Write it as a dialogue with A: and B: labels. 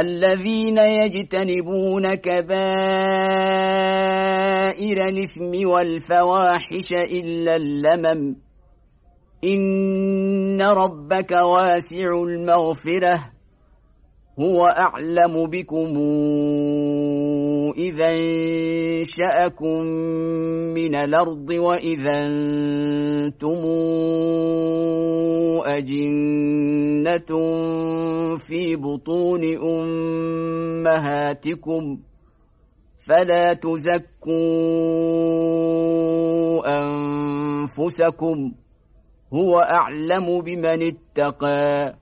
A: الذين يجتنبون كبائر الإثم والفواحش إلا اللمم. إن ربك واسع المغفرة. هو أعلم بكم إذا انشأكم من الأرض وإذا أنتم أجنة في بطون أمهاتكم فلا تزكوا أنفسكم هو أعلم بمن اتقى.